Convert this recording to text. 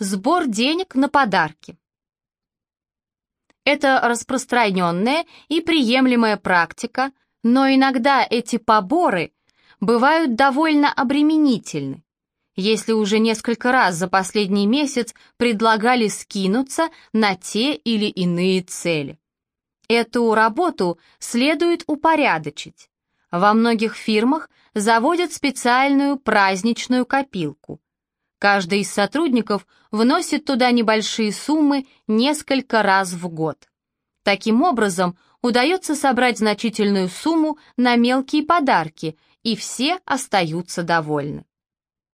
Сбор денег на подарки. Это распространенная и приемлемая практика, но иногда эти поборы бывают довольно обременительны. Если уже несколько раз за последний месяц предлагали скинуться на те или иные цели. Эту работу следует упорядочить. Во многих фирмах заводят специальную праздничную копилку – Каждый из сотрудников вносит туда небольшие суммы несколько раз в год. Таким образом, удается собрать значительную сумму на мелкие подарки, и все остаются довольны.